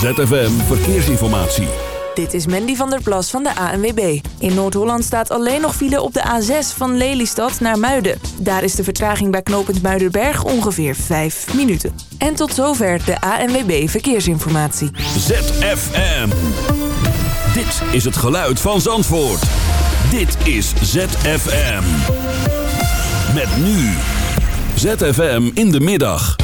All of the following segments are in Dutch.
ZFM Verkeersinformatie. Dit is Mandy van der Plas van de ANWB. In Noord-Holland staat alleen nog file op de A6 van Lelystad naar Muiden. Daar is de vertraging bij knooppunt Muidenberg ongeveer 5 minuten. En tot zover de ANWB Verkeersinformatie. ZFM. Dit is het geluid van Zandvoort. Dit is ZFM. Met nu. ZFM in de middag.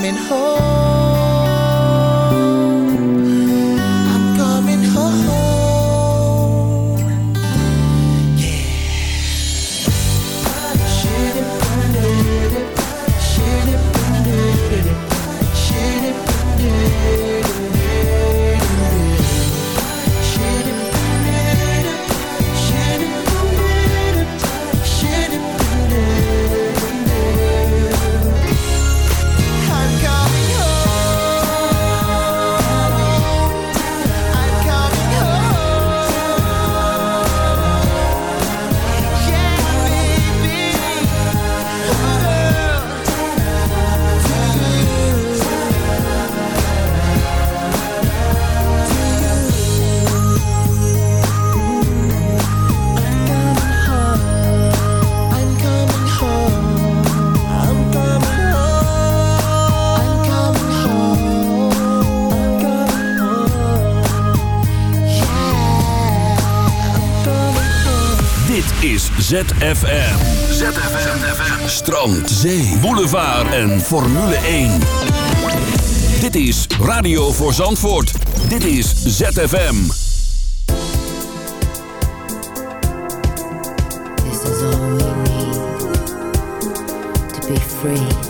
coming home. ZFM. ZFM. Strand, zee, boulevard en Formule 1. Dit is Radio voor Zandvoort. Dit is ZFM. This is all we need to be free.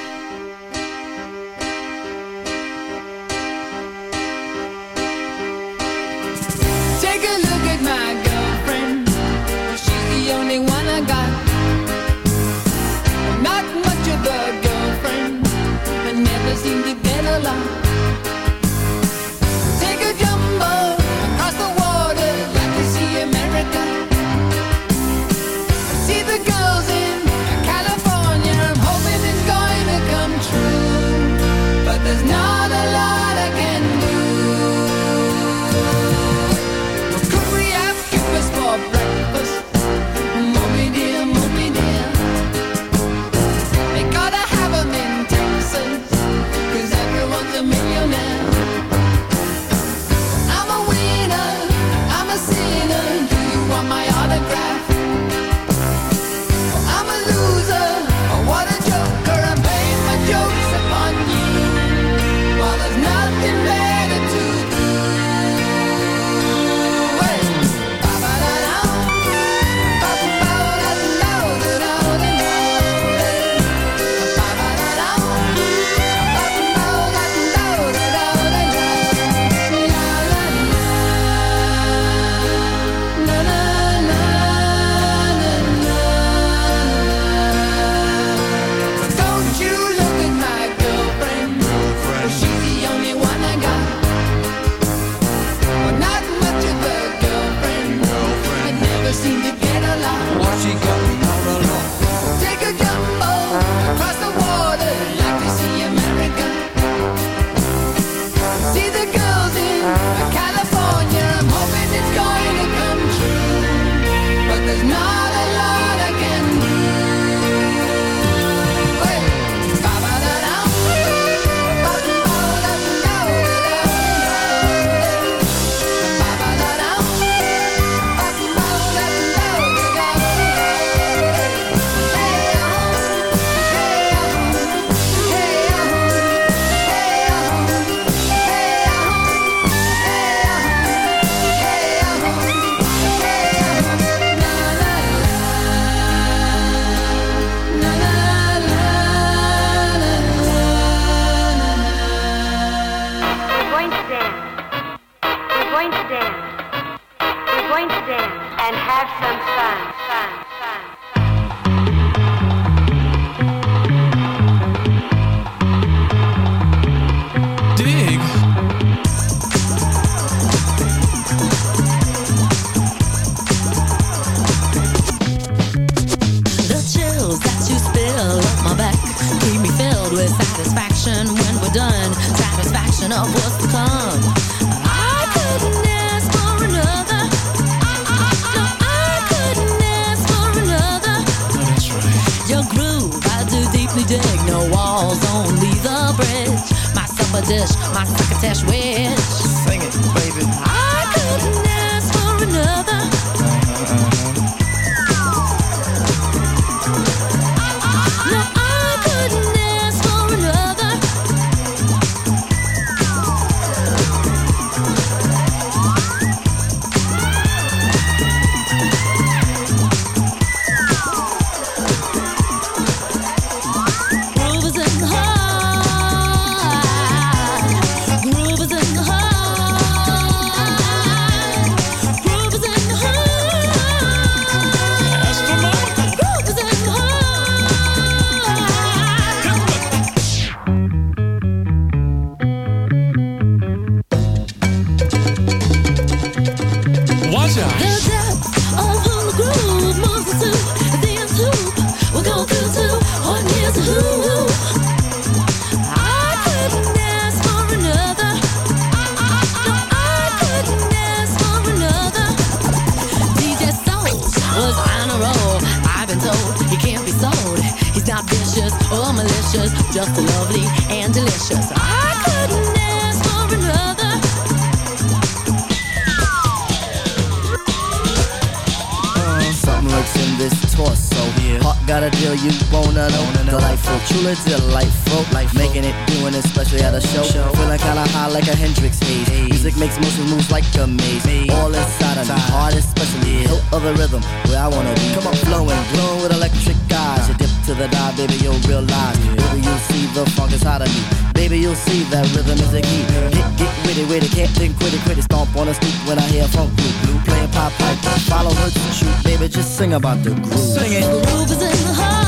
notes in this torso. Yeah got a deal you wanna know. Delightful, truly delightful. Life making it, doing it, especially at a show. Feeling kinda high like a Hendrix haze. Music makes motion moves like a maze. All inside of me, heart especially. Hilt of the rhythm, where I wanna be. Come on, flowing, glowing with electric eyes. You dip to the dive, baby, you'll realize. Baby, you'll see the funk inside of me. Baby, you'll see that rhythm is the key. Get, get witty, witty, can't think, quit it, quit it. Stomp on the street when I hear funk blue, blue playing pop pipe. Follow her to shoot, baby, just sing about the groove. Sing it. Groove is in the heart.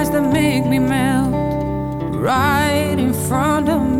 eyes that make me melt right in front of me.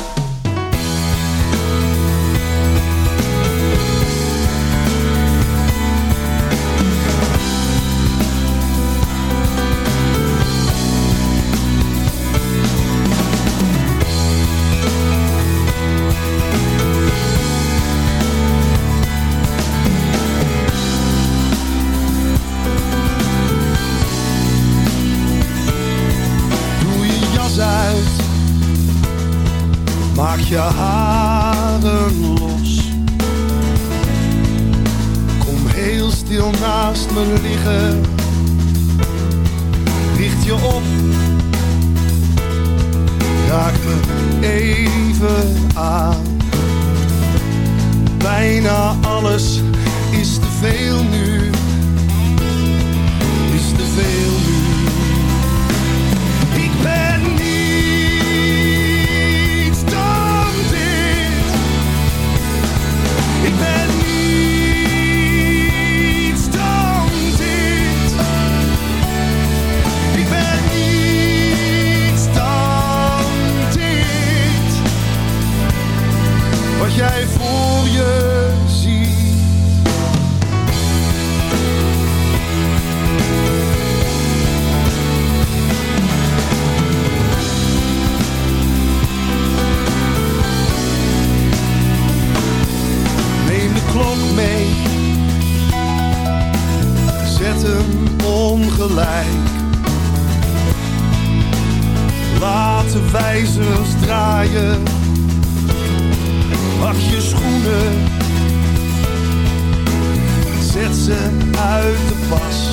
uit de pas.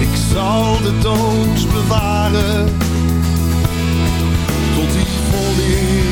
Ik zal de dood bewaren tot die volle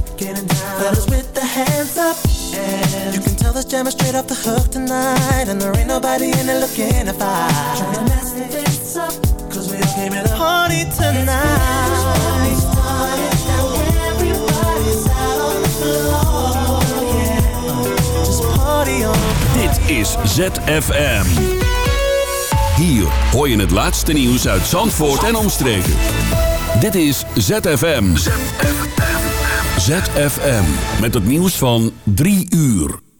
getting down. Fellas with the hands up. And you can tell this jam is straight off the hook tonight. And there ain't nobody in it looking to fight. Trying to mess this up, cause we all came to party tonight. Everybody's out on the floor. Just party on. Dit is ZFM. Hier hoor je het laatste nieuws uit Zandvoort en omstreken. Dit is ZFM. ZFM. Met het nieuws van 3 uur.